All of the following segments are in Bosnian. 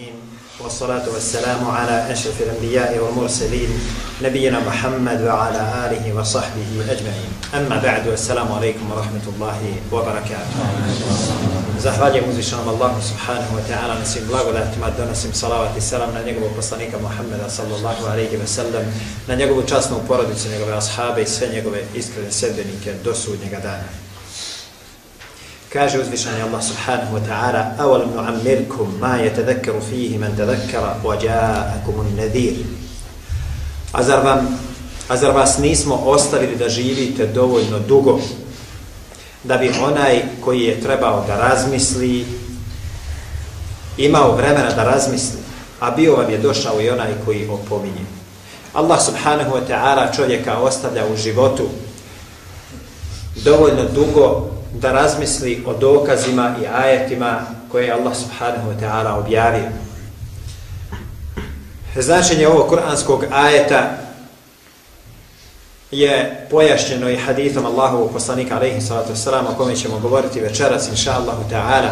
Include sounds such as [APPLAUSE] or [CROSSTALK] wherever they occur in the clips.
أجمعين والصلاة والسلام على أشرف الأنبياء والمرسلين نبينا محمد وعلى آله وصحبه أجمعين أما بعد والسلام عليكم ورحمة الله وبركاته Zahvaljujem uzvišenom Allahu subhanahu wa ta'ala na svim blagodatima, donosim salavat i salam na njegovog poslanika Muhammeda sallallahu alaihi wa sallam, na njegovu časnu porodicu, njegove ashabe i sve njegove iskrene sedbenike do sudnjega dana. Kaže uzvišeni Allah subhanahu wa ta'ala أَوَلَمْ نُعَمِّرْكُمْ مَا يَتَذَكَّرُ فِيهِ مَنْ تَذَكَّرَ وَجَاءَكُمُ النَّذِيرِ A zar, vam, a zar vas nismo ostavili da živite dovoljno dugo da bi onaj koji je trebao da razmisli imao vremena da razmisli a bio vam je došao i onaj koji opominje Allah subhanahu wa ta'ala čovjeka ostavlja u životu dovoljno dugo da razmisli o dokazima i ajetima koje je Allah subhanahu wa ta'ala objavio. Značenje ovog kuranskog ajeta je pojašnjeno i hadithom Allahovog poslanika alaihi salatu wasalam o kome ćemo govoriti večeras inša Allahu ta'ala.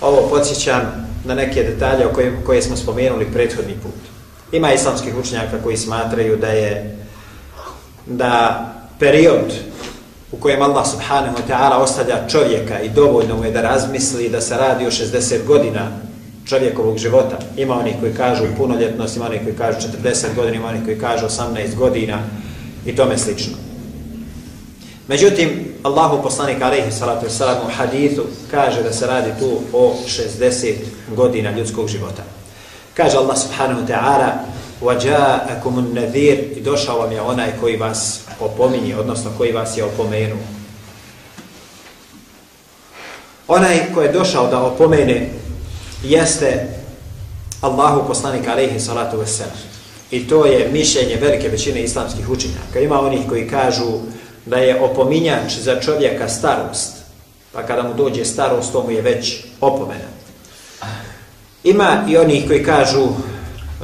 Ovo podsjećam na neke detalje o koje, koje smo spomenuli prethodni put. Ima islamskih učenjaka koji smatraju da je da period u kojem Allah subhanahu wa ta'ala ostavlja čovjeka i dovoljno mu je da razmisli da se radi o 60 godina čovjekovog života. Ima onih koji kažu punoljetnost, ima onih koji kažu 40 godina, ima onih koji kažu 18 godina i tome slično. Međutim, Allahu poslanik alaihi salatu wasalam u hadithu kaže da se radi tu o 60 godina ljudskog života. Kaže Allah subhanahu wa ta'ala وَجَاءَكُمُ النَّذِيرِ i došao vam je onaj koji vas opominje, odnosno koji vas je opomenuo. Onaj koji je došao da opomene jeste Allahu poslanik alaihi salatu wasalam. I to je mišljenje velike većine islamskih učenjaka. Ima onih koji kažu da je opominjač za čovjeka starost, pa kada mu dođe starost, to mu je već opomena. Ima i onih koji kažu Eh,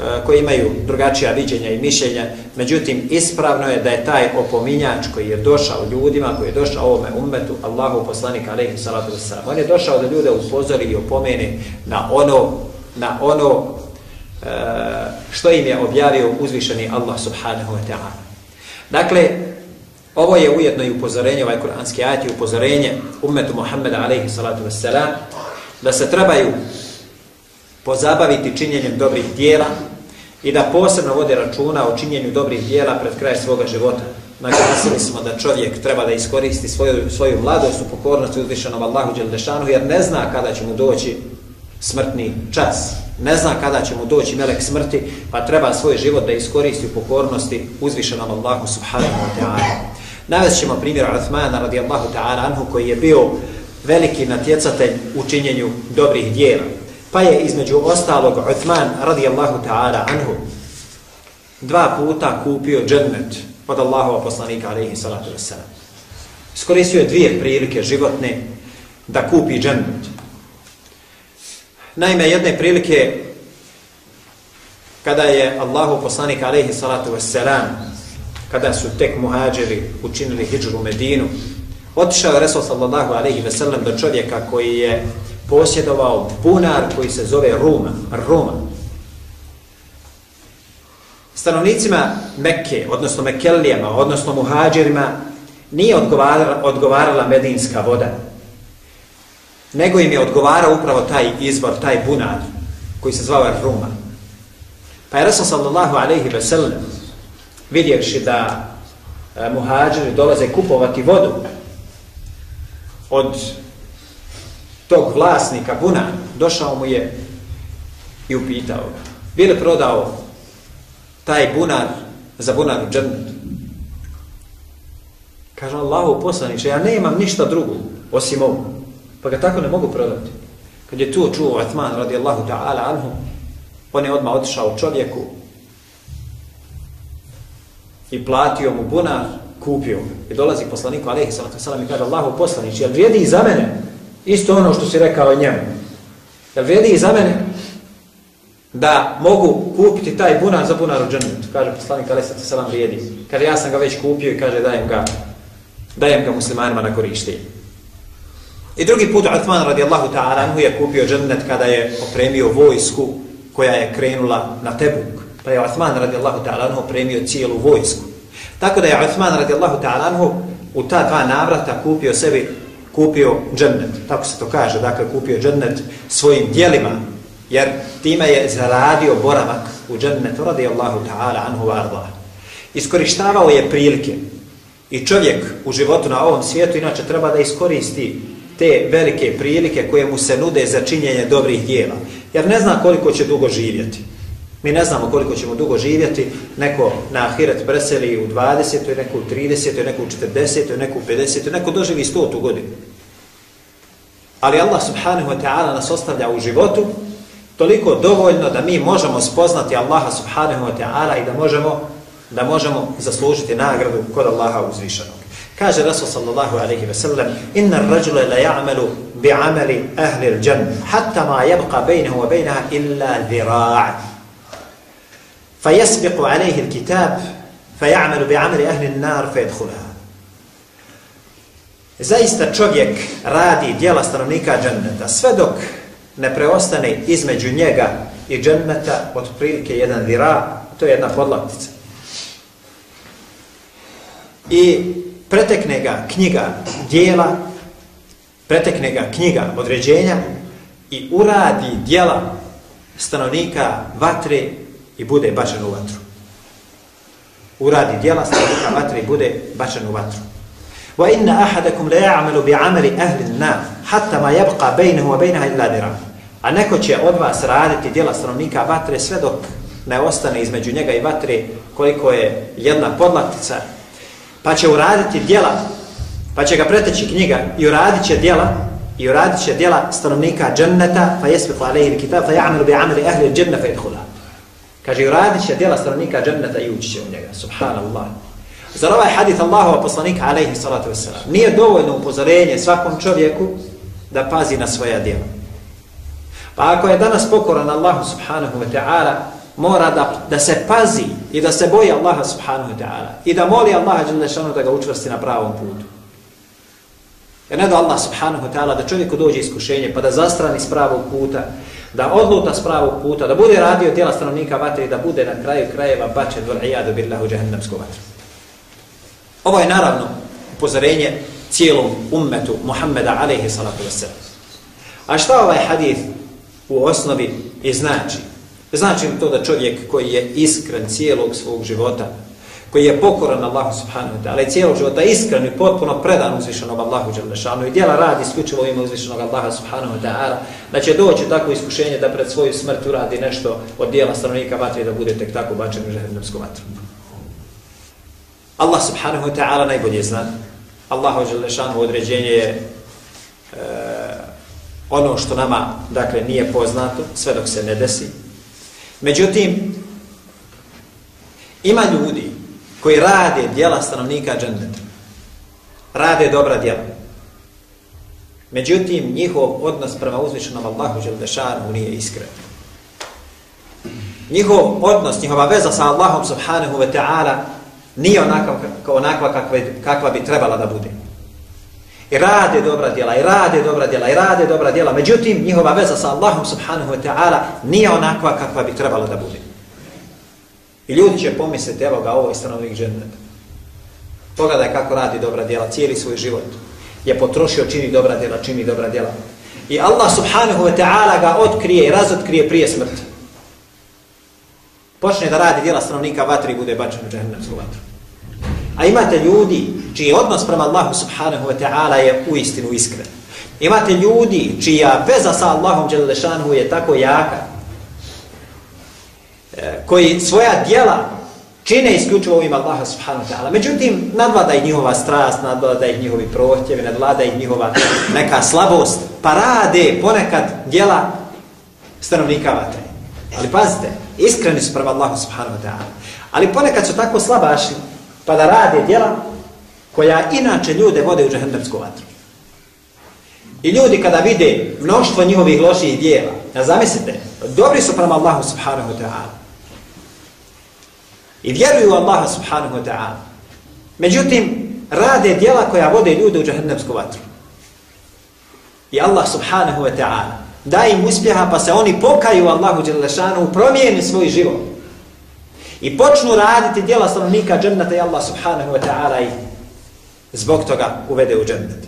E, koji imaju drugačija viđenja i mišljenja. Međutim, ispravno je da je taj opominjač koji je došao ljudima, koji je došao ovome ummetu, Allahu poslanik alaihi salatu wasalam. On je došao da ljude upozori i opomene na ono, na ono e, što im je objavio uzvišeni Allah subhanahu wa ta'ala. Dakle, ovo je ujedno i upozorenje, ovaj kuranski ajat je upozorenje ummetu Muhammeda alaihi salatu wasalam, da se trebaju pozabaviti činjenjem dobrih dijela i da posebno vode računa o činjenju dobrih dijela pred kraj svoga života. Naglasili smo da čovjek treba da iskoristi svoju, svoju mladost u pokornosti uzvišenom Allahu Đeldešanu jer ne zna kada će mu doći smrtni čas. Ne zna kada će mu doći melek smrti, pa treba svoj život da iskoristi u pokornosti uzvišenom Allahu Subhanahu wa ta'ala. Navest ćemo primjer Uthmana radijallahu ta'ala anhu koji je bio veliki natjecatelj u činjenju dobrih dijela. Pa je između ostalog Uthman radijallahu ta'ala anhu dva puta kupio džennet od Allahova poslanika alaihi salatu wasalam. Iskoristio je dvije prilike životne da kupi džennet. Naime, jedne prilike kada je Allahu poslanik alaihi salatu wasalam kada su tek muhađeri učinili hijđu u Medinu, otišao je Resul sallallahu alaihi wasalam do čovjeka koji je posjedovao bunar koji se zove Ruma, Roma. Stanovnicima Mekke, odnosno Mekelijama, odnosno Muhađerima, nije odgovarala, odgovarala medinska voda, nego im je odgovarao upravo taj izvor, taj bunar, koji se zvao Ruma. Pa je Rasul sallallahu alaihi ve sellem, vidjevši da e, muhađeri dolaze kupovati vodu od tog vlasnika buna, došao mu je i upitao ga. Bili prodao taj bunar za bunar u džernetu? Kaže Allahu poslaniče, ja nemam ništa drugo osim ovo. Pa ga tako ne mogu prodati. Kad je tu čuo Atman radijallahu ta'ala anhu, on je odmah otišao čovjeku i platio mu bunar, kupio ga. I dolazi poslaniku, alaihi sallatu sallam, i kaže Allahu poslaniče, jel vrijedi i za mene Isto ono što si rekao njemu. Jel vrijedi i za mene da mogu kupiti taj bunar za bunar u džennetu? Kaže poslanik Ali Salam vrijedi. Kaže ja sam ga već kupio i kaže dajem ga, dajem ga muslimanima na korištenje. I drugi put Uthman radijallahu ta'ala anhu je kupio džennet kada je opremio vojsku koja je krenula na Tebuk. Pa je Uthman radijallahu ta'ala anhu opremio cijelu vojsku. Tako da je Uthman radijallahu ta'ala anhu u ta dva navrata kupio sebi kupio džennet. Tako se to kaže, dakle kupio džennet svojim dijelima, jer time je zaradio boravak u džennetu radijallahu ta'ala anhu wa arda. Iskorištavao je prilike i čovjek u životu na ovom svijetu inače treba da iskoristi te velike prilike koje mu se nude za činjenje dobrih dijela. Jer ne zna koliko će dugo živjeti. Mi ne znamo koliko ćemo dugo živjeti. Neko na ahiret preseli u 20. neko u 30. neko u 40. neko u 50. neko doživi 100. godinu. Ali Allah subhanahu wa ta'ala nas ostavlja u životu toliko dovoljno da mi možemo spoznati Allaha subhanahu wa ta'ala i da možemo da možemo zaslužiti nagradu kod Allaha uzvišenog. Kaže Rasul sallallahu alaihi ve sellem Inna rajule la ja'malu bi'amali ahli il džan hatta ma jebqa bejnehu wa bejneha illa dhira' fa jesbiqu alaihi il kitab fa ja'malu bi amali ahli il nar fa jedhulaha Zaista čovjek radi dijela stanovnika dženneta sve dok ne preostane između njega i dženneta otprilike jedan vira, to je jedna podlaktica. I pretekne ga knjiga dijela, pretekne ga knjiga određenja i uradi dijela stanovnika vatre i bude bačen u vatru. Uradi dijela stanovnika vatre i bude bačen u vatru. Wa inna ahadakum la ya'malu bi 'amali ahli an-nar hatta ma yabqa bainahu wa bainaha illa dirham. A neko će od vas raditi djela stanovnika vatre sve dok ne ostane između njega i vatre koliko je jedna podlatica pa će uraditi djela, pa će ga preteći knjiga i uradit će djela, i uradit će djela stanovnika dženneta, fa jesbiqu alaihi kitab, fa ja'amilu bi amili ahli dženna fa idhula. Kaže, uradit će djela stanovnika dženneta i ući će u njega. Subhanallah. Zar ovaj hadith Allahova poslanika alaihi salatu wasalam nije dovoljno upozorenje svakom čovjeku da pazi na svoja djela. Pa ako je danas pokoran Allahu subhanahu wa ta'ala, mora da, da se pazi i da se boji Allaha subhanahu wa ta'ala i da moli Allaha šanu da ga učvrsti na pravom putu. Jer ne da Allah subhanahu wa ta'ala da čovjeku dođe iskušenje pa da zastrani s pravog puta, da odluta s pravog puta, da bude radio tijela stanovnika vatre i da bude na kraju krajeva bačen do billahu džahennamsku vatru. Ovo je naravno upozorenje cijelom ummetu Muhammeda alaihi salatu wasalam. A šta ovaj hadith u osnovi i znači? Znači to da čovjek koji je iskren cijelog svog života, koji je pokoran Allahu subhanahu wa ta'ala i cijelog života iskren i potpuno predan uzvišenom Allahu dželešanu i djela radi isključivo ime uzvišenog Allaha subhanahu wa ta'ala, da će doći tako iskušenje da pred svoju smrt uradi nešto od dijela stanovnika vatre da bude tek tako bačen u žehendamsku vatru. Allah subhanahu wa ta'ala najbolje zna. Allahu dželešanu određenje je e, ono što nama dakle nije poznato sve dok se ne desi Međutim, ima ljudi koji rade dijela stanovnika džendeta. Rade dobra dijela. Međutim, njihov odnos prema uzvišenom Allahu Đeldešanu nije iskren. Njihov odnos, njihova veza sa Allahom subhanahu wa ta'ala nije onakva, onakva kakva, kakva bi trebala da bude. I rade dobra djela, i rade dobra djela, i rade dobra djela. Međutim, njihova veza sa Allahom subhanahu wa ta'ala nije onakva kakva bi trebala da bude. I ljudi će pomisliti, evo ga, ovo je stanovnik dženneta. Pogledaj kako radi dobra djela, cijeli svoj život. Je potrošio, čini dobra djela, čini dobra djela. I Allah subhanahu wa ta'ala ga otkrije i razotkrije prije smrti. Počne da radi djela stanovnika vatre i bude bačen u džahnemsku vatru. A imate ljudi čiji odnos prema Allahu subhanahu wa ta'ala je u istinu iskren. Imate ljudi čija veza sa Allahom Đelešanhu je tako jaka, e, koji svoja djela čine isključivo ovim Allaha subhanahu wa ta'ala. Međutim, nadvlada i njihova strast, nadvlada i njihovi prohtjevi, nadvlada i njihova neka slabost, pa rade ponekad djela stanovnika vatre. Ali pazite, iskreni su prema Allahu subhanahu wa ta'ala. Ali ponekad su tako slabaši pa da rade djela koja inače ljude vode u džahendamsku vatru. I ljudi kada vide mnoštvo njihovih loših djela, ja zamislite, dobri su prema Allahu subhanahu wa ta'ala. I vjeruju Allaha subhanahu wa ta'ala. Međutim, rade djela koja vode ljude u džahendamsku vatru. I Allah subhanahu wa ta'ala da im uspjeha pa se oni pokaju Allahu Đelešanu, promijeni svoj život. I počnu raditi djela stanovnika džennata i Allah subhanahu wa ta'ala i zbog toga uvede u džennet.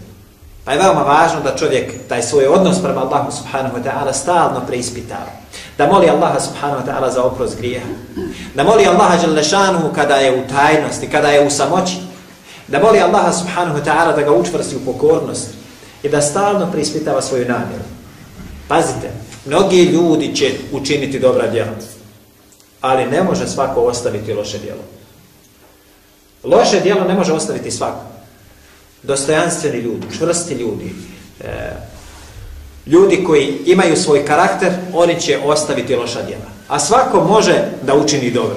Pa je veoma važno da čovjek taj svoj odnos prema Allahu subhanahu wa ta'ala stalno preispitava. Da moli Allaha subhanahu wa ta'ala za oprost grijeha. Da moli Allaha Đelešanu kada je u tajnosti, kada je u samoći. Da moli Allaha subhanahu wa ta'ala da ga učvrsti u pokornosti. I da stalno preispitava svoju namjeru. Pazite, mnogi ljudi će učiniti dobra djela. Ali ne može svako ostaviti loše djelo. Loše djelo ne može ostaviti svako. Dostojanstveni ljudi, čvrsti ljudi, e, ljudi koji imaju svoj karakter, oni će ostaviti loša djela. A svako može da učini dobro.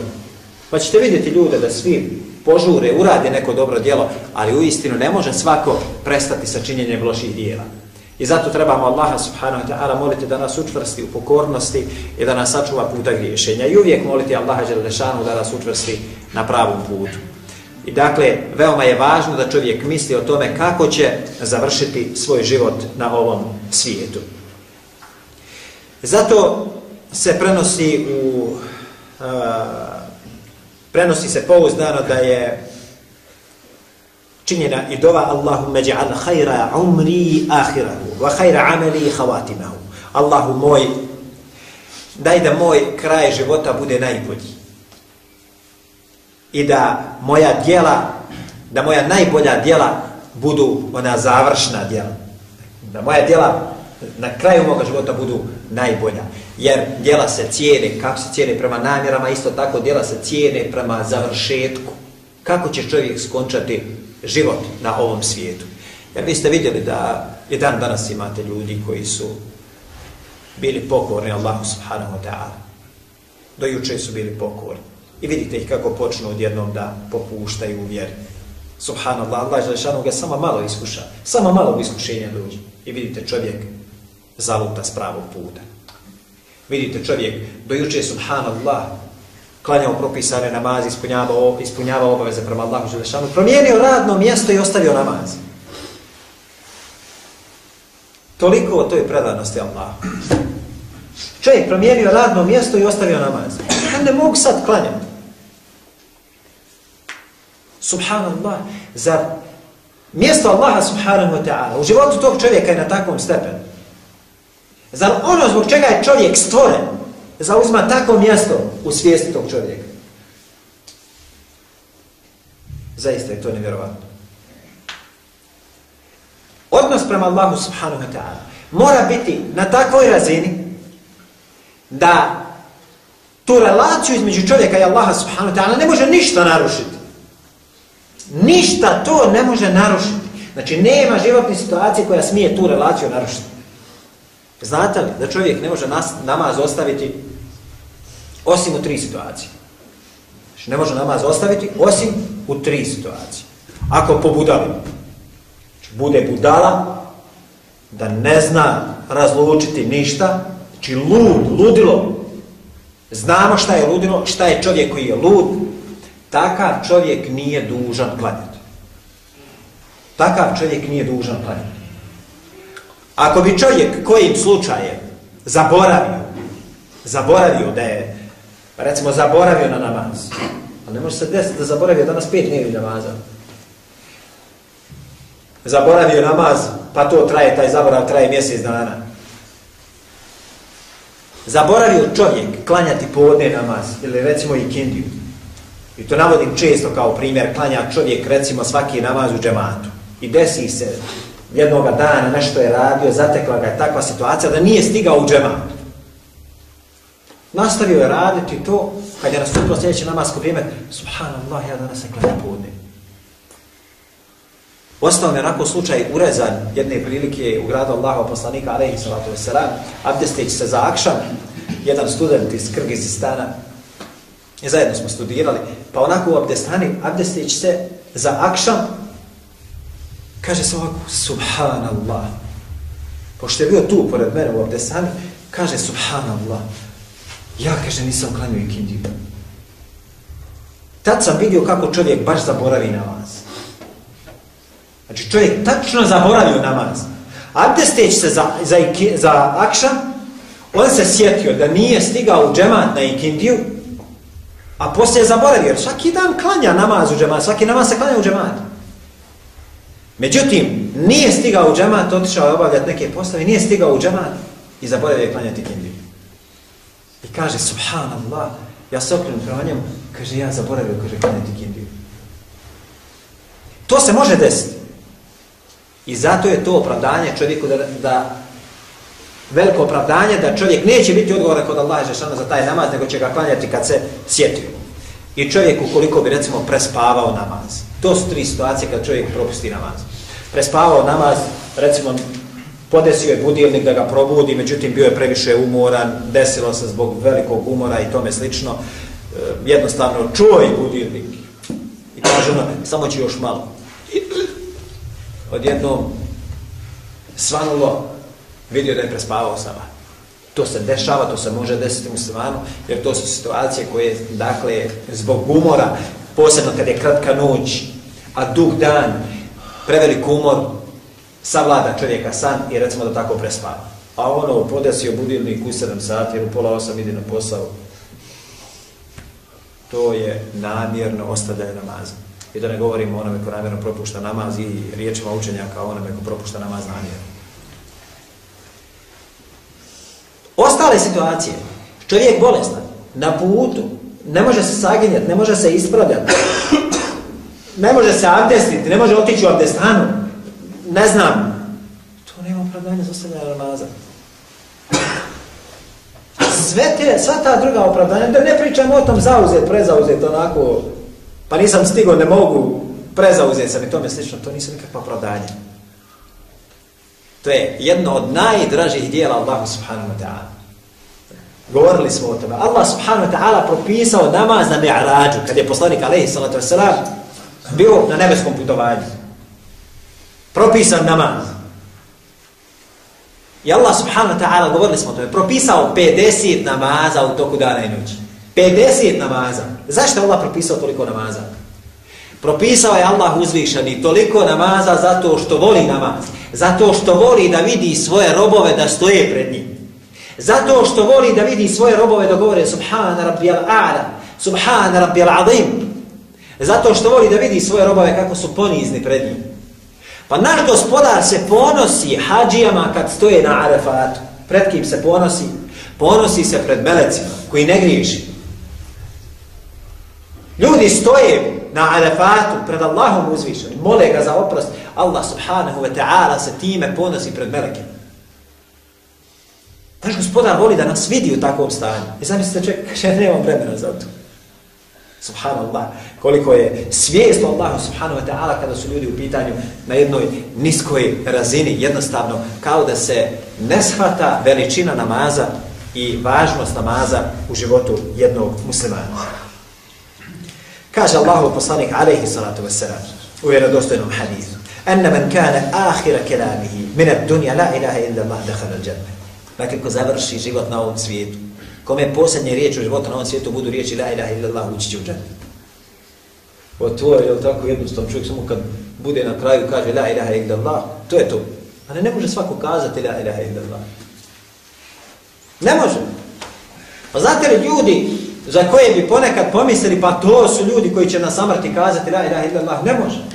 Pa ćete vidjeti ljude da svi požure, urade neko dobro djelo, ali u istinu ne može svako prestati sa činjenjem loših djela. I zato trebamo Allaha subhanahu wa ta'ala moliti da nas učvrsti u pokornosti i da nas sačuva puta griješenja. I uvijek moliti Allaha Đelešanu da nas učvrsti na pravom putu. I dakle, veoma je važno da čovjek misli o tome kako će završiti svoj život na ovom svijetu. Zato se prenosi u uh, prenosi se pouzdano da je činjena i dova Allahumma ja'al khayra umri akhirahu wa khayra amali khawatimahu. Allahu moj daj da moj kraj života bude najbolji. I da moja djela, da moja najbolja djela budu ona završna djela. Da moja djela na kraju moga života budu najbolja. Jer djela se cijene, kako se cijene prema namjerama, isto tako djela se cijene prema završetku. Kako će čovjek skončati život na ovom svijetu. Jer vi ste vidjeli da i dan danas imate ljudi koji su bili pokorni Allahu subhanahu wa ta'ala. Do juče su bili pokorni. I vidite ih kako počnu odjednom da popuštaju u vjeri. Subhanallah, Allah je ga samo malo iskuša. Samo malo iskušenja dođe. I vidite čovjek zaluta s pravog puta. Vidite čovjek, do juče subhanallah, klanjao propisane namaze, ispunjavao, ispunjavao obaveze prema Allahu Želešanu, promijenio radno mjesto i ostavio namaz. Toliko o toj predanosti Allah. Čovjek promijenio radno mjesto i ostavio namaz. Ja ne mogu sad klanjati. Subhanallah, za mjesto Allaha subhanahu wa ta'ala, u životu tog čovjeka je na takvom stepenu. Za ono zbog čega je čovjek stvoren, zauzma tako mjesto u svijesti tog čovjeka. Zaista je to nevjerovatno. Odnos prema Allahu subhanahu wa ta'ala mora biti na takvoj razini da tu relaciju između čovjeka i Allaha subhanahu wa ta'ala ne može ništa narušiti. Ništa to ne može narušiti. Znači, nema životne situacije koja smije tu relaciju narušiti. Znate li da čovjek ne može nas, namaz ostaviti osim u tri situacije? Znači, ne može namaz ostaviti osim u tri situacije. Ako pobudali, znači, bude budala, da ne zna razlučiti ništa, znači lud, ludilo, znamo šta je ludilo, šta je čovjek koji je lud, takav čovjek nije dužan klanjati. Takav čovjek nije dužan klanjati. Ako bi čovjek kojim slučajem zaboravio, zaboravio da je, Pa recimo, zaboravio na namaz, a ne može se desiti da zaboravio danas pet nevi namaza, zaboravio namaz, pa to traje, taj zaborav traje mjesec dana. Zaboravio čovjek klanjati podne namaz, ili recimo i kindiju, i to navodim često kao primjer, klanja čovjek recimo svaki namaz u džematu, i desi se jednog dana nešto je radio, zatekla ga je takva situacija da nije stigao u džemat. Nastavio je raditi to, kad je nastupilo sljedeće namasko vrijeme, subhanallah, ja danas se klanja podne. Ostao mi onako slučaj urezan jedne prilike u gradu Allaha poslanika, alaihi salatu wasalam, abdesteć se za akšan, jedan student iz Krgizistana, i zajedno smo studirali, pa onako u abdestani, abdesteć se za akšan, Kaže se ovako, subhanallah. Pošto je bio tu pored mene u abdestani, kaže subhanallah. Ja, kaže, nisam klanio ikindiju. Tad sam vidio kako čovjek baš zaboravi namaz. Znači čovjek tačno zaboravio namaz. Abdesteć se za, za, za akšan, on se sjetio da nije stigao u džemat na ikindiju, a poslije je zaboravio, svaki dan klanja namaz u džemat, svaki namaz se klanja u džemat. Međutim, nije stigao u džemat, otišao je obavljati neke postave, nije stigao u džemat i zaboravio je klanjati ikindiju. I kaže, subhanallah, ja se okrenu prema njemu, kaže, ja zaboravio, kaže, klanjati ikindiju. To se može desiti. I zato je to opravdanje čovjeku da, da veliko opravdanje da čovjek neće biti odgovoran kod Allaha Žešana za taj namaz, nego će ga klanjati kad se sjetio. I čovjek ukoliko bi recimo prespavao namaz. To su tri situacije kad čovjek propusti namaz. Prespavao namaz, recimo podesio je budilnik da ga probudi, međutim bio je previše umoran, desilo se zbog velikog umora i tome slično. E, jednostavno čuo je budilnik i kaže ono, samo će još malo. Odjednom svanulo vidio da je prespavao sama. To se dešava, to se može desiti muslimanu, jer to su situacije koje, dakle, zbog umora, posebno kad je kratka noć, a dug dan, prevelik umor, savlada čovjeka san i recimo da tako prespava. A ono, podesio budilnik u 7 sati, jer u pola 8 ide na posao, to je namjerno ostavljaju namaz. I da ne govorimo o onome ko namjerno propušta namaz i riječima učenjaka o onome ko propušta namaz namjerno. Ostale situacije, čovjek bolestan, na putu, ne može se saginjati, ne može se ispravljati, ne može se abdestiti, ne može otići u abdestanu, ne znam, to nema opravdanja za ostavljanje namaza. Sve te, sva ta druga opravdanja, da ne pričamo o tom zauzet, prezauzet, onako, pa nisam stigo, ne mogu, prezauzet sam i tome slično, to nisu nikakva opravdanja. To je jedno od najdražih dijela Allahu subhanahu wa ta'ala. Govorili smo o tome. Allah subhanahu wa ta'ala propisao namaz na mi'rađu, kad je poslanik alaihi salatu wasalam bio na nebeskom putovanju. Propisan namaz. I Allah subhanahu wa ta'ala, govorili smo o tome, propisao 50 namaza u toku dana i noći. 50 namaza. Zašto je Allah propisao toliko namaza? Propisao je Allah uzvišeni toliko namaza zato što voli namaz. Zato što voli da vidi svoje robove da stoje pred njim. Zato što voli da vidi svoje robove da govore Subhana rabbi al-a'la, Subhana rabbi al-azim. Zato što voli da vidi svoje robove kako su ponizni pred njim. Pa naš gospodar se ponosi hađijama kad stoje na arefatu. Pred kim se ponosi? Ponosi se pred melecima koji ne griješi. Ljudi stoje na arefatu pred Allahom uzvišenim, mole ga za oprost. Allah subhanahu wa ta'ala se time ponosi pred melekima. Naš gospodar voli da nas vidi u takvom stanju. I zamislite čovjek, kaže, nemam vremena za to. Subhanallah, koliko je svijest Allahu subhanahu wa ta'ala kada su ljudi u pitanju na jednoj niskoj razini, jednostavno kao da se ne shvata veličina namaza i važnost namaza u životu jednog muslimana. Kaže Allahu poslanik alaihi salatu wasalam u vjerodostojnom hadithu Anna man kana ahira kelamihi min ad dunja la ilaha illa Allah dakhala al-jannah. Dakle, ko završi život na ovom svijetu, kome posljednje riječi u životu na ovom svijetu budu riječi La ilaha illallah, ući će u džanu. O to je, tako, jednostavno čovjek samo kad bude na kraju kaže La ilaha illallah, to je to. Ali ne može svako kazati La ilaha illallah. Ne može. Pa znate li ljudi za koje bi ponekad pomislili, pa to su ljudi koji će na samrti kazati La ilaha illallah, ne može.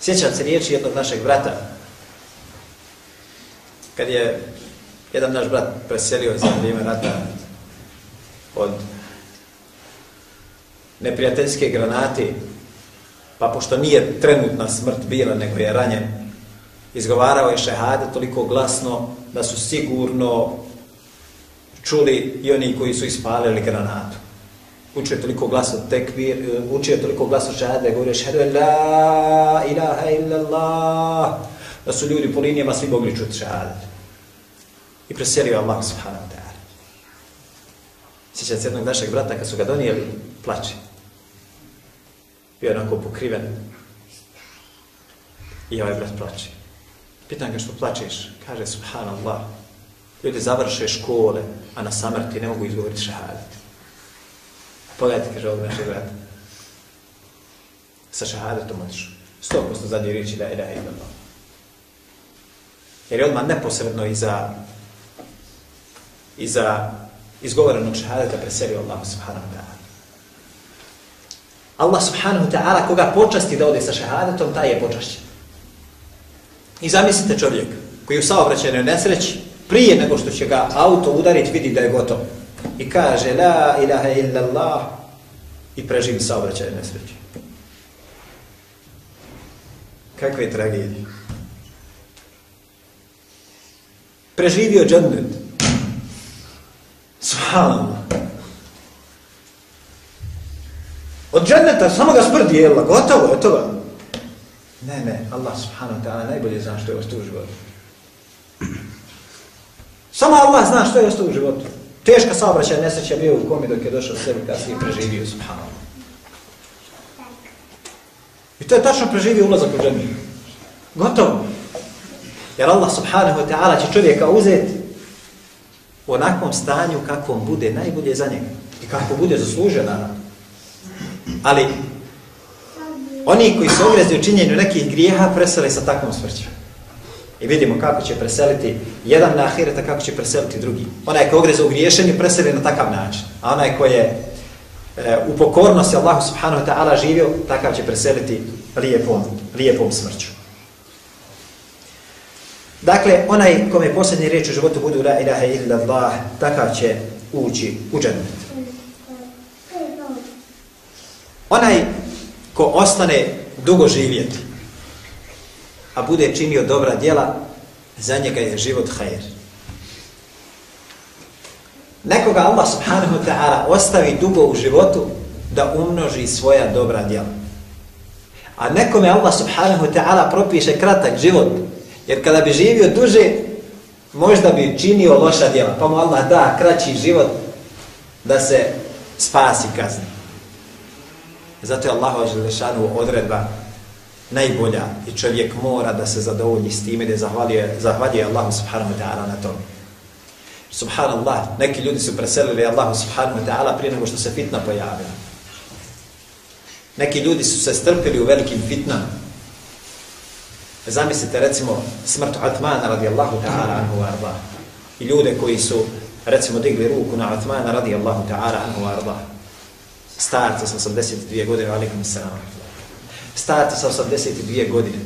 Sjećam se riječi jednog našeg brata, kad je jedan naš brat preselio za vrijeme rata od neprijateljske granate, pa pošto nije trenutna smrt bila, nego je ranjen, izgovarao je šehade toliko glasno da su sigurno čuli i oni koji su ispalili granatu. Učio je toliko glasno tekvir, učio je toliko glasno šehade, govorio šehadu la ilaha illallah, da su ljudi po linijama svi mogli čuti šehade i preselio Allah subhanahu wa ta'ala. Sjećate se jednog našeg brata kad su ga donijeli, plače. Bio je onako pokriven. I ovaj brat plače. Pitan ga što plačeš, kaže subhanallah. Ljudi završe škole, a na samrti ne mogu izgovoriti šahadet. Pogledajte, kaže ovog našeg brata. Sa šahadetom otišu. Sto posto zadnje riječi da je da je Jer je odmah neposredno iza, iza izgovorenog šahadeta preselio Allah subhanahu wa ta'ala. Allah subhanahu wa ta'ala koga počasti da ode sa šahadetom, taj je počašćen. I zamislite čovjek koji u saobraćenoj nesreći, prije nego što će ga auto udariti, vidi da je gotov. I kaže, la ilaha illa Allah, i preživi saobraćenoj nesreći. Kakve tragedije. Preživio džennet. Subhanallah. Od dženneta samo ga smrt jela, gotovo, gotovo. Ne, ne, Allah subhanahu wa ta'ala najbolje zna što je ostao u životu. Samo Allah zna što je ostao u životu. Teška saobraćaj nesreća bio u komi dok je došao sebi kasnije preživio, subhanallah. I to je tačno preživio ulazak u džennet. Gotovo. Jer Allah subhanahu wa ta'ala će čovjeka uzeti u onakvom stanju kakvom bude najbolje za njega. I kako bude zaslužena. naravno. Ali oni koji su ogrezli u činjenju nekih grijeha preseli sa takvom smrću. I vidimo kako će preseliti jedan na ahireta, a kako će preseliti drugi. Onaj koji ogreza u griješenju preseli na takav način. A onaj koji je e, u pokornosti Allahu subhanahu wa ta'ala živio, takav će preseliti lijepom, lijepom smrću. Dakle, onaj kome posljednje riječi u životu budu la ilaha illa Allah, takav će ući u džennet. Onaj ko ostane dugo živjeti, a bude činio dobra djela, za njega je život hajr. Nekoga Allah subhanahu wa ta'ala ostavi dugo u životu da umnoži svoja dobra djela. A nekome Allah subhanahu wa ta'ala propiše kratak život, jer kada bi živio duže, možda bi činio loša djela, pa mu Allah da kraći život da se spasi kazni. Zato je Allahova Želešanu odredba najbolja i čovjek mora da se zadovolji s time da zahvalije, zahvalije Allahu subhanahu wa ta'ala na tom. Subhanallah, neki ljudi su preselili Allahu subhanahu wa ta'ala prije nego što se fitna pojavila. Neki ljudi su se strpili u velikim fitnama. Zamislite recimo smrt Atmana radijallahu ta'ala anhu arda I ljude koji su recimo digli ruku na Atmana radijallahu ta'ala anhu arda starca sa 82 godine, alaikum salam. Starca sa 82 godine.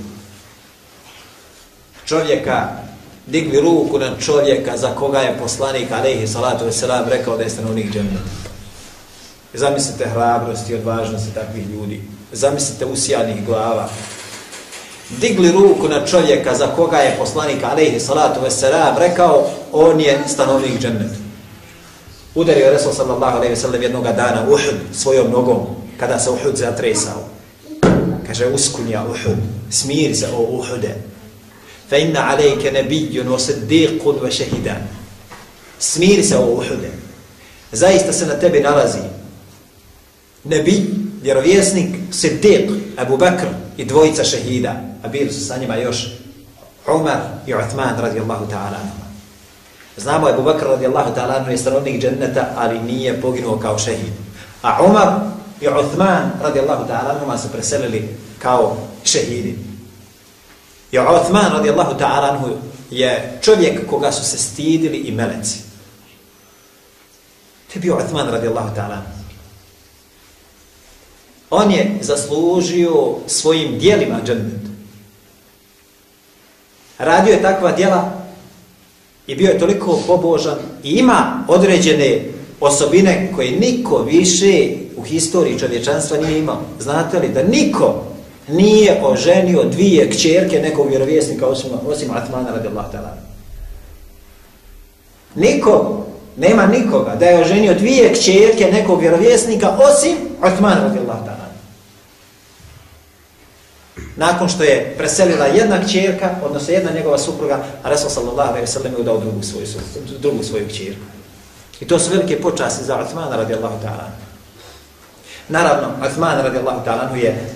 Čovjeka, digli ruku na čovjeka za koga je poslanik, alaihi salatu wasalam, rekao da je stanovnik džemljata. Zamislite hrabrost i odvažnost takvih ljudi. Zamislite usijanih glava. Digli ruku na čovjeka za koga je poslanik, alaihi salatu wasalam, rekao, on je stanovnik džemljata udario Resul sallallahu alaihi sellem jednog dana Uhud svojom nogom kada se Uhud zatresao. Kaže, uskunja Uhud, smir se o Uhude. Fa inna alejke nebijun o seddiqun ve šehidan. Smir se o Uhude. Zaista se na tebi nalazi nebi, vjerovjesnik, seddiq, Abu Bakr i dvojica šehida. A bili su sa njima još Umar i Uthman radijallahu ta'ala. Znamo je Bubakr radijallahu ta'ala je stanovnik dženneta, ali nije poginuo kao šehid. A Umar i Uthman radijallahu ta'ala su preselili kao šehidi. I Uthman radijallahu ta'ala je čovjek koga su se stidili i meleci. To je bio Uthman radijallahu ta'ala. On je zaslužio svojim dijelima džennet. Radio je takva dijela i bio je toliko pobožan i ima određene osobine koje niko više u historiji čovječanstva nije imao. Znate li da niko nije oženio dvije kćerke nekog vjerovjesnika osim, osim Atmana radijallahu ta'ala. Niko, nema nikoga da je oženio dvije kćerke nekog vjerovjesnika osim Atmana radijallahu ta'ala nakon što je preselila jedna kćerka, odnosno jedna njegova supruga, a Resul sallallahu alaihi sallam je udao drugu svoju, drugu svoju kćerku. I to su velike počasti za Uthmana radijallahu ta'ala. Naravno, Uthman radijallahu ta'ala je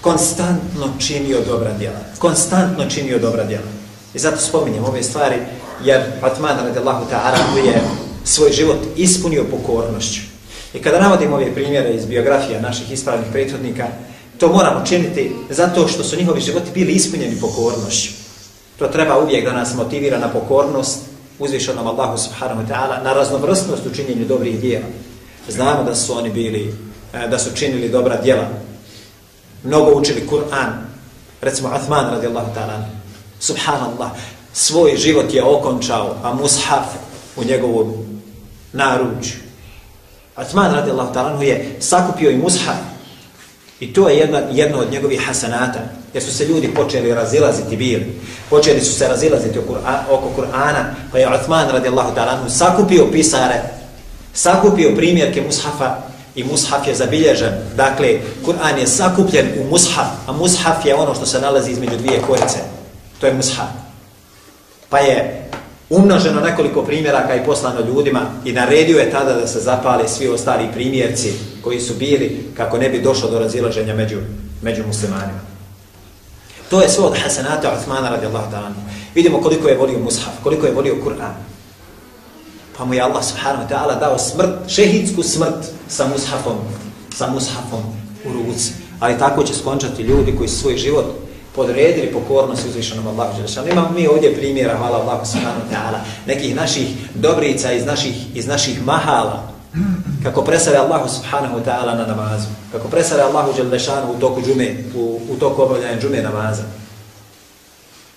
konstantno činio dobra djela. Konstantno činio dobra djela. I zato spominjem ove stvari, jer Uthman radijallahu ta'ala je svoj život ispunio pokornošću. I kada navodim ove primjere iz biografija naših ispravnih prethodnika, To moramo činiti zato što su njihovi životi bili ispunjeni pokornošću. To treba uvijek da nas motivira na pokornost uzvišenom Allahu subhanahu wa ta'ala, na raznovrstnost u činjenju dobrih dijela. Znamo da su oni bili, eh, da su činili dobra djela. Mnogo učili Kur'an. Recimo Athman radijallahu ta'ala. Subhanallah. Svoj život je okončao, a mushaf u njegovom naručju. Athman radijallahu ta'ala je sakupio i mushaf. I to je jedna, jedno od njegovih hasanata. Jer su se ljudi počeli razilaziti bili. Počeli su se razilaziti oko Kur'ana. Pa je Uthman radijallahu ta'ala sakupio pisare, sakupio primjerke mushafa i mushaf je zabilježen. Dakle, Kur'an je sakupljen u mushaf, a mushaf je ono što se nalazi između dvije korice. To je mushaf. Pa je umnoženo nekoliko primjeraka i poslano ljudima i naredio je tada da se zapale svi ostali primjerci koji su bili kako ne bi došlo do razilaženja među, među muslimanima. To je sve od Hasanata Uthmana radijallahu ta'ala. Vidimo koliko je volio mushaf, koliko je volio Kur'an. Pa mu je Allah subhanahu wa ta'ala dao smrt, šehidsku smrt sa mushafom, sa mushafom u ruci. Ali tako će skončati ljudi koji svoj život podredili pokornost uzvišenom Allahu Đelešanu. Imamo mi ovdje primjera, hvala Allahu subhanahu wa ta'ala, nekih naših dobrica iz naših, iz naših mahala, kako presare Allahu subhanahu wa ta'ala na namazu, kako presare Allahu Đelešanu u toku džume, u, u toku obavljanja džume namaza.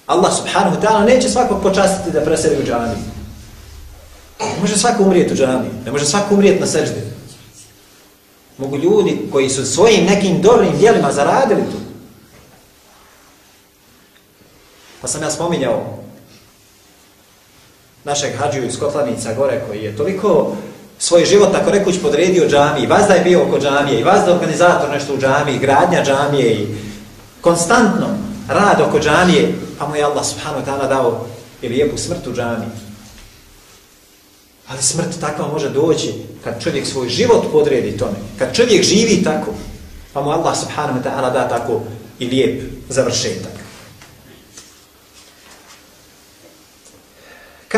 Allah subhanahu wa ta'ala neće svakog počastiti da presare u džami. Ne može svako umrijeti u džami, ne može svako umrijeti na seždi. Mogu ljudi koji su svojim nekim dobrim dijelima zaradili tu, Pa sam ja spominjao našeg hađiju iz Kotlanica gore koji je toliko svoj život, tako rekuć, podredio džamiji. Vazda je bio oko džamije i vazda organizator nešto u džamiji, gradnja džamije i konstantno rad oko džamije. Pa mu je Allah subhanahu wa ta'ala dao i lijepu smrt u džamiji. Ali smrt takva može doći kad čovjek svoj život podredi tome. Kad čovjek živi tako, pa mu Allah subhanahu wa ta'ala da tako i lijep završetak.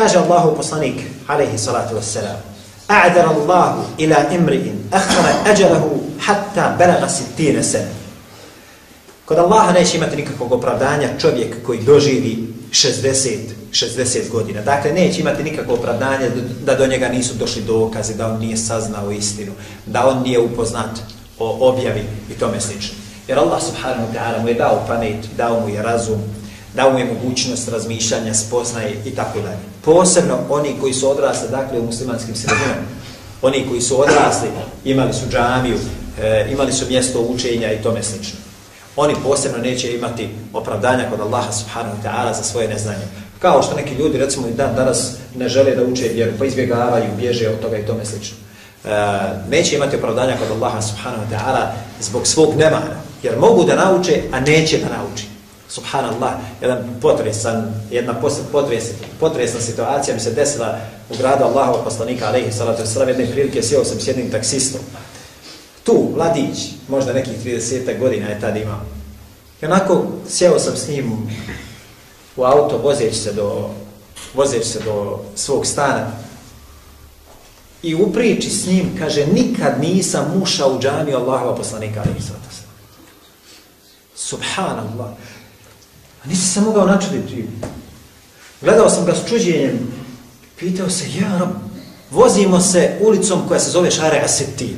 Kaže Allahu poslanik, alaihi salatu wassalam, A'dara Allahu ila imri'in akhara ajalahu hatta balaga sittine sen. Kod Allaha neće imati nikakvog opravdanja čovjek koji doživi 60, 60 godina. Dakle, neće imati nikakvo opravdanje da do njega nisu došli dokazi, da on nije saznao istinu, da on nije upoznat o objavi i tome slično. Jer Allah subhanahu wa ta'ala mu je dao pamet, dao mu je razum, dao mu je mogućnost razmišljanja, spoznaje i tako dalje. Posebno oni koji su odrasli, dakle, u muslimanskim sredinama, oni koji su odrasli, imali su džamiju, e, imali su mjesto učenja i tome slično. Oni posebno neće imati opravdanja kod Allaha subhanahu wa ta'ala za svoje neznanje. Kao što neki ljudi, recimo, dan danas ne žele da uče vjeru, pa izbjegavaju, bježe od toga i tome slično. E, neće imati opravdanja kod Allaha subhanahu wa ta'ala zbog svog nemara, jer mogu da nauče, a neće da nauči subhanallah, jedan potresan, jedna potres, potresna situacija mi se desila u gradu Allahova poslanika, alaihi salatu wasalam, jedne prilike sjeo sam s jednim taksistom. Tu, mladić, možda nekih 30 godina je tad imao. I onako sjeo sam s njim u auto, vozeći se do, vozeći se do svog stana. I u priči s njim, kaže, nikad nisam ušao u džamiju Allahova poslanika, alaihi salatu wasalam. Subhanallah. Nisi se mogao načuditi. Gledao sam ga s čuđenjem. Pitao se, ja, rob, vozimo se ulicom koja se zove Šare Asetin.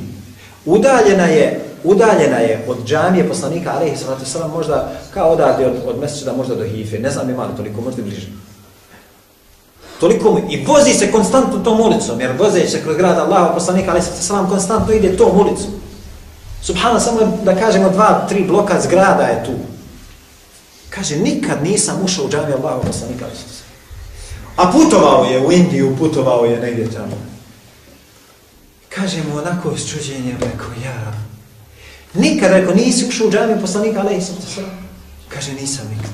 Udaljena je, udaljena je od džamije poslanika, ali sallatu sallam, možda kao odavde od, od mjeseca možda do Hife. Ne znam ima li toliko, možda bliže. Toliko mu, I vozi se konstantno tom ulicom, jer vozeći se kroz grad Allaha poslanika, ali sallatu sallam, konstantno ide tom ulicom. Subhano, samo da kažemo dva, tri bloka zgrada je tu. Kaže, nikad nisam ušao u džamiju Allahu poslanika. A putovao je u Indiju, putovao je negdje tamo. Kaže mu onako s čuđenjem, rekao, ja, nikad, rekao, nisi ušao u džamiju poslanika, ali sam to Kaže, nisam nikad.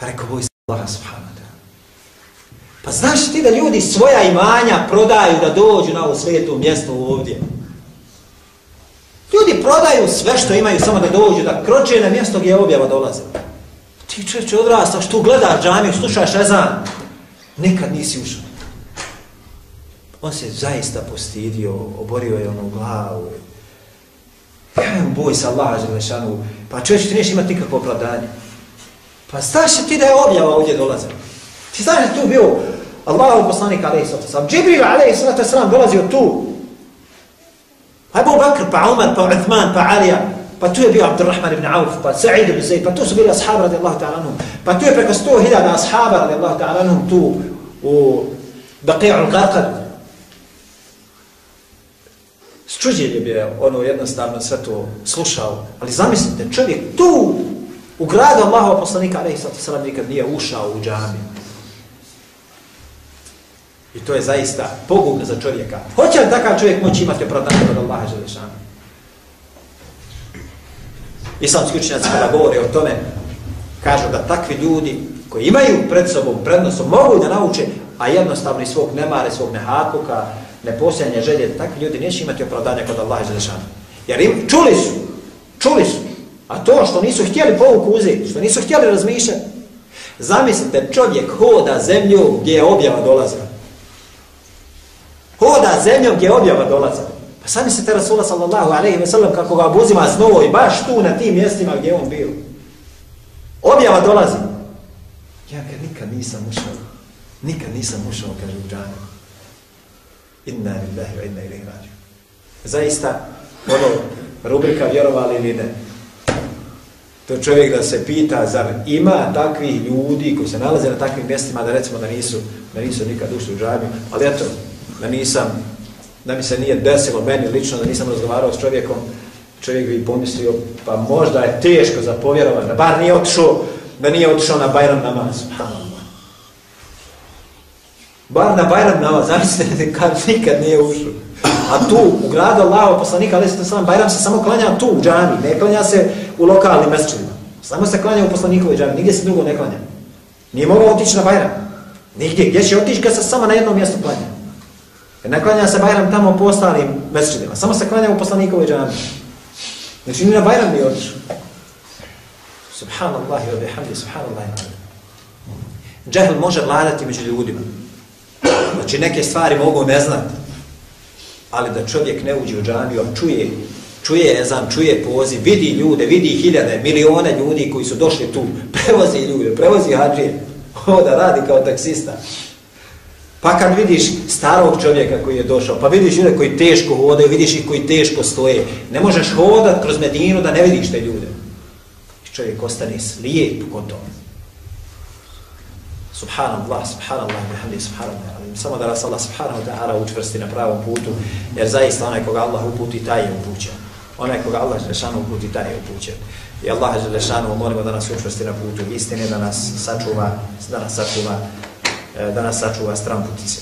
Rekao, boj se Allaha subhanahu Pa znaš ti da ljudi svoja imanja prodaju da dođu na ovo svijetu mjesto ovdje? Ljudi prodaju sve što imaju samo da dođu, da kroče na mjesto gdje objava dolaze. Ti čovječe odrastaš, tu gledaš džamiju, slušaš ezan. nikad nisi ušao. On se zaista postidio, oborio je ono glavu. Boj sa Allah, Želešanu. Pa čovječe, ti neš imati nikakvo opravdanje. Pa znaš ti da je objava ovdje dolaze? Ti znaš da tu bio Allahu poslanik alaihi sallatu sallam. Džibril alaihi sallatu sallam dolazio tu. Pa Abu Bakr, pa Umar, pa Uthman, pa Alija. Pa tu je bio Abdurrahman ibn Auf, pa Sa'id ibn Zayd, pa tu su bili ashabi radijallahu ta'ala anhum. Pa tu je preko sto hiljada ashaba radijallahu ta'ala anhum tu u Baqi'u al-Qarqad. je bio, ono jednostavno sve to slušao. Ali zamislite, čovjek tu u gradu Allahova poslanika, alaihi sallatu sallam, nikad nije ušao u džamiju. I to je zaista pogubno za čovjeka. Hoće li takav čovjek moći imati opravdanje od Allaha Želešana? Islamski učenjaci kada govore o tome, kažu da takvi ljudi koji imaju pred sobom prednostom mogu da nauče, a jednostavno i svog nemare, svog nehatluka, neposljanje želje, takvi ljudi neće imati opravdanje kod Allaha Želešana. Jer im, čuli su, čuli su, a to što nisu htjeli povuku uzeti, što nisu htjeli razmišljati, zamislite, čovjek hoda zemlju gdje je objava dolazila hoda zemljom gdje objava dolaza. Pa sami se te Rasula sallallahu alaihi ve sellem kako ga obuzima snovo i baš tu na tim mjestima gdje on bio. Objava dolazi. Ja kad nikad nisam ušao, nikad nisam ušao, kaže u džanu. Inna lillahi wa inna ilaihi rađu. Zaista, ono, rubrika vjerovali ili ne. To čovjek da se pita, zar ima takvih ljudi koji se nalaze na takvim mjestima da recimo da nisu, da nisu nikad ušli u džanu. Ali eto, da nisam, da mi se nije desilo meni lično, da nisam razgovarao s čovjekom, čovjek bi pomislio, pa možda je teško za povjerovanje, da bar nije otišao, da nije otišao na Bajram namaz. Bar na Bajram namaz, zamislite [LAUGHS] kad nikad nije ušao. A tu, u gradu Allaho poslanika, ali se sam Bajram se samo klanja tu u džami, ne klanja se u lokalnim mesečima. Samo se klanja u poslanikovoj džami, nigdje se drugo ne klanja. Nije mogao otići na Bajram. Nigdje, gdje će otići kad se samo na jednom mjestu klanja? Jer ne klanja se Bajram tamo po ostalim mesečinima, Samo se klanja u poslanikovoj džami. Znači ni na Bajram nije otišao. Subhanallah wa bihamdi, subhanallah wa Džehl može vladati među ljudima. Znači neke stvari mogu ne znati. Ali da čovjek ne uđe u džamiju, a čuje, čuje ezan, čuje poziv, vidi ljude, vidi hiljade, milione ljudi koji su došli tu, [LAUGHS] prevozi ljude, prevozi hađije, [LAUGHS] ovo da radi kao taksista. Pa kad vidiš starog čovjeka koji je došao, pa vidiš ljude koji teško hodaju, vidiš ih koji teško stoje, ne možeš hodat kroz Medinu da ne vidiš te ljude. I čovjek ostane slijep kod toga. Subhanallah, subhanallah, bihamdi, subhanallah. Samo da nas Allah subhanahu wa ta'ala učvrsti na pravom putu, jer zaista onaj koga Allah uputi, taj je upućen. Onaj koga Allah želešanu uputi, taj je upućen. I Allah želešanu molimo da nas učvrsti na putu istine, da nas sačuva, da nas sačuva E, da nas sačuva stran putice.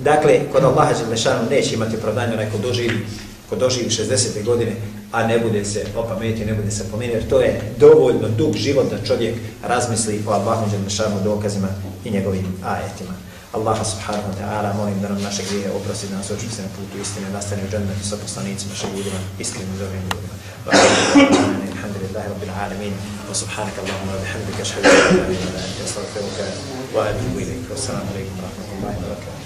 Dakle, kod Allaha Đelešanu neće imati opravdanje onaj ko doživi, ko doživi 60. godine, a ne bude se opametio, ne bude se pomenio, jer to je dovoljno dug život da čovjek razmisli o Allahu Đelešanu dokazima i njegovim ajetima. Allah subhanahu wa ta'ala, molim da nam naše grije oprosti, da nas očusti na putu istine, nastane u džennetu sa poslanicima, še ljudima, iskrenim dobrim ljudima. لله رب العالمين. وسبحانك اللهم وبحمدك أشهد أن لا إله إلا أنت أستغفرك وأتوب إليك. والسلام عليكم ورحمة الله وبركاته.